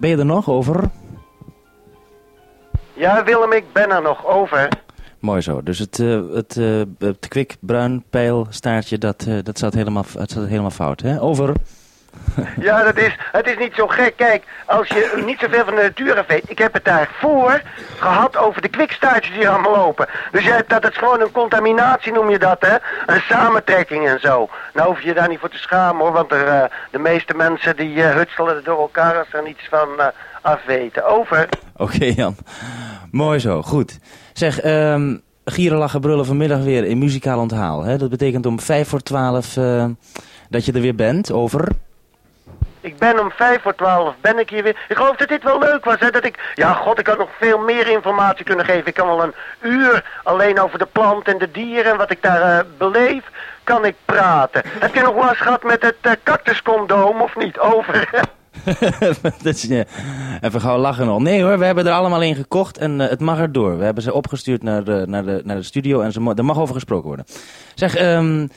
Ben je er nog over? Ja, Willem, ik ben er nog over. Mooi zo. Dus het, uh, het, uh, het kwik, bruin, pijl, staartje, dat, uh, dat zat helemaal, het zat helemaal fout. Hè? Over. Ja, dat is, het is niet zo gek. Kijk, als je niet zoveel van de natuur af weet... Ik heb het daarvoor gehad over de kwikstaartjes die allemaal lopen. Dus hebt dat, is gewoon een contaminatie noem je dat, hè? Een samentrekking en zo. Nou hoef je je daar niet voor te schamen, hoor. Want er, uh, de meeste mensen die uh, hutselen door elkaar als er niets van uh, afweten. Over. Oké, Jan. Mooi zo, goed. Zeg, um, gieren, lachen, brullen vanmiddag weer in muzikaal onthaal. Hè? Dat betekent om vijf voor twaalf dat je er weer bent. Over. Ik ben om vijf voor twaalf, ben ik hier weer. Ik geloof dat dit wel leuk was, hè. Dat ik, ja god, ik had nog veel meer informatie kunnen geven. Ik kan wel een uur alleen over de plant en de dieren en wat ik daar uh, beleef, kan ik praten. Heb je nog last gehad met het uh, cactuscondoom of niet? Over. dat is, ja, even gauw lachen nog. Nee hoor, we hebben er allemaal in gekocht en uh, het mag er door. We hebben ze opgestuurd naar de, naar de, naar de studio en ze, er mag over gesproken worden. Zeg, um,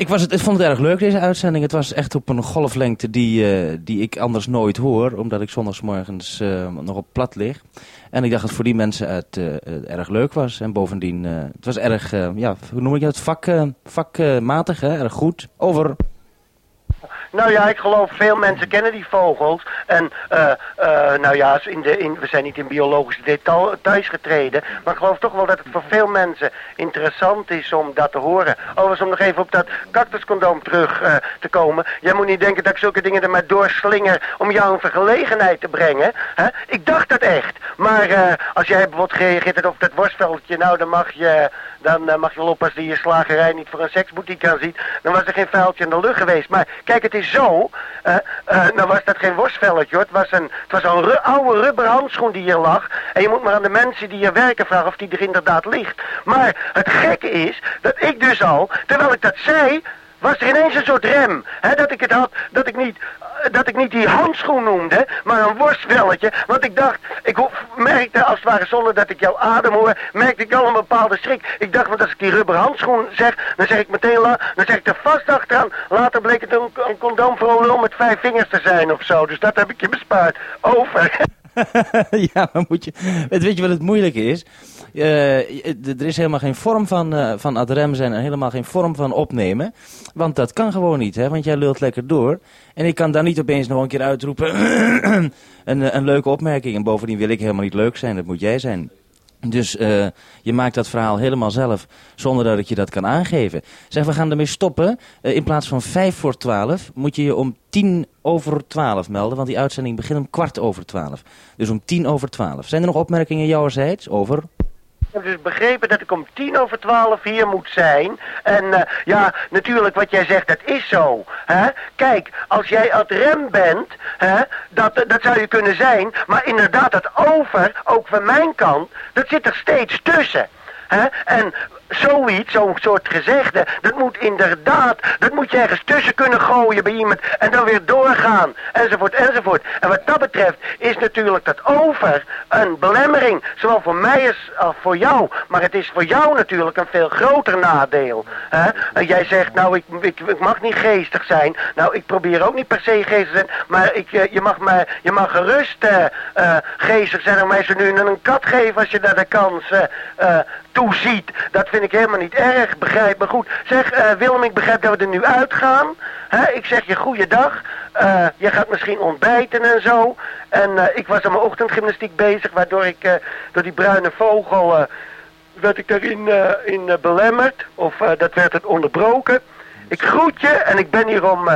ik, was het, ik vond het erg leuk, deze uitzending. Het was echt op een golflengte die, uh, die ik anders nooit hoor. Omdat ik zondagsmorgens uh, nog op plat lig. En ik dacht dat het voor die mensen het uh, erg leuk was. En bovendien, het was erg, ja, hoe noem ik het, vak, vakmatig, hè? erg goed. Over... Nou ja, ik geloof veel mensen kennen die vogels. En uh, uh, nou ja, in de, in, we zijn niet in biologische details getreden. Maar ik geloof toch wel dat het voor veel mensen interessant is om dat te horen. Overigens om nog even op dat cactuscondoom terug te komen. Jij moet niet denken dat ik zulke dingen er maar doorslinger om jou in vergelegenheid te brengen. Hè? Ik dacht dat echt. Maar als jij bijvoorbeeld gereageerd op dat worstveldje, nou dan mag je... Dan mag je wel oppassen dat je slagerij niet voor een seksboutique kan zien. Dan was er geen vuiltje in de lucht geweest. Maar kijk, het is zo. Uh, uh, nou was dat geen worstvelletje hoor. Het was een, het was een oude rubber handschoen die hier lag. En je moet maar aan de mensen die hier werken vragen of die er inderdaad ligt. Maar het gekke is dat ik dus al, terwijl ik dat zei was er ineens een soort rem. Hè, dat ik het had, dat ik niet, dat ik niet die handschoen noemde, maar een worstwelletje. Want ik dacht, ik merkte als het ware zonder dat ik jouw adem hoor, merkte ik al een bepaalde schrik. Ik dacht, want als ik die rubber handschoen zeg, dan zeg ik meteen, la, dan zeg ik er vast achteraan. Later bleek het een, een condoom voor om met vijf vingers te zijn of zo. Dus dat heb ik je bespaard. Over. ja, maar moet je... Weet je wat het moeilijke is? Uh, er is helemaal geen vorm van, uh, van ad rem zijn en helemaal geen vorm van opnemen. Want dat kan gewoon niet, hè? want jij lult lekker door. En ik kan daar niet opeens nog een keer uitroepen een, een leuke opmerking. En bovendien wil ik helemaal niet leuk zijn, dat moet jij zijn. Dus je maakt dat verhaal helemaal zelf, zonder dat ik je dat kan aangeven. Zeg, we gaan ermee stoppen. In plaats van vijf voor twaalf moet je je om tien over twaalf melden, want die uitzending begint om kwart over twaalf. Dus om tien over twaalf. Zijn er nog opmerkingen jouwerzijds over? Ik heb dus begrepen dat ik om tien over twaalf hier moet zijn. En uh, ja, natuurlijk wat jij zegt, dat is zo. Hè? Kijk, als jij ad rem bent, hè, dat, dat zou je kunnen zijn. Maar inderdaad, dat over, ook van mijn kant, dat zit er steeds tussen. Hè? En zoiets, zo'n soort gezegde, dat moet inderdaad, dat moet je ergens tussen kunnen gooien bij iemand en dan weer doorgaan, enzovoort, enzovoort. En wat dat betreft is natuurlijk dat over een belemmering, zowel voor mij als, voor jou, maar het is voor jou natuurlijk een veel groter nadeel. Hè? En jij zegt, nou, ik, ik, ik, mag niet geestig zijn, nou, ik probeer ook niet per se geestig te zijn, maar ik, je, je, mag, je mag gerust uh, uh, geestig zijn en mij zo nu een kat geven als je daar de kans uh, toeziet. Dat vind ik helemaal niet erg, begrijp me goed. Zeg, uh, Willem, ik begrijp dat we er nu uitgaan. Hè? Ik zeg je goeiedag. Uh, je gaat misschien ontbijten en zo. En uh, ik was aan mijn ochtendgymnastiek bezig, waardoor ik door die bruine vogel... werd ik daarin in, belemmerd, of dat werd het onderbroken. Ik groet je en ik ben hier om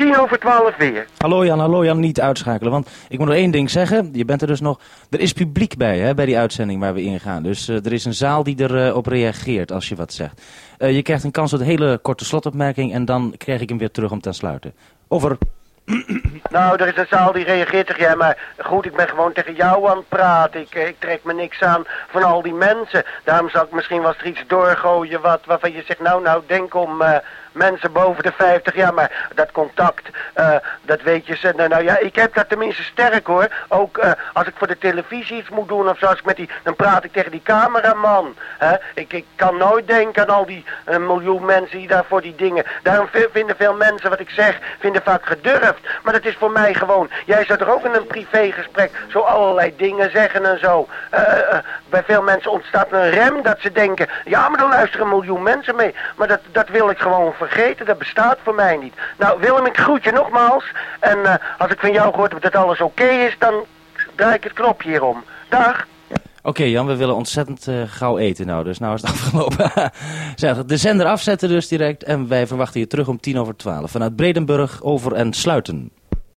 tien over twaalf weer. Hallo Jan, hallo Jan, niet uitschakelen. Want ik moet nog één ding zeggen. Je bent er dus nog... Er is publiek bij, hè, bij die uitzending waar we ingaan. Dus uh, er is een zaal die erop uh, op reageert als je wat zegt. Uh, je krijgt een kans op een hele korte slotopmerking en dan krijg ik hem weer terug om te sluiten. Over. Nou, er is een zaal die reageert tegen jij, maar goed, ik ben gewoon tegen jou aan het praten. Ik, ik trek me niks aan van al die mensen. Daarom zal ik misschien wel eens iets doorgooien wat, waarvan je zegt, nou, nou, denk om, uh, mensen boven de 50. Ja, maar dat contact, eh, dat weet je. ze- Nou, ja, ik heb dat tenminste sterk hoor. Ook eh, als ik voor de televisie iets moet doen of zo, als ik met die, dan praat ik tegen die cameraman. Hè? Ik, ik kan nooit denken aan al die miljoen mensen die daar voor die dingen. Daarom vi- vinden veel mensen wat ik zeg, vinden vaak gedurfd. Maar dat is voor mij gewoon. Jij zou toch ook in een privégesprek zo allerlei dingen zeggen en zo. Eh, bij veel mensen ontstaat een rem dat ze denken, ja, maar dan luisteren een miljoen mensen mee. Maar dat, dat wil ik gewoon vergeten, dat bestaat voor mij niet. Nou, Willem, ik groet je nogmaals. En eh, als ik van jou gehoord heb dat alles oké is, dan draai ik het knopje hierom. Dag. Oké Jan, we willen ontzettend eh, gauw eten nou, dus nou is het afgelopen. zeg, de zender afzetten dus direct en wij verwachten je terug om tien over twaalf. Vanuit Bredenburg over en sluiten.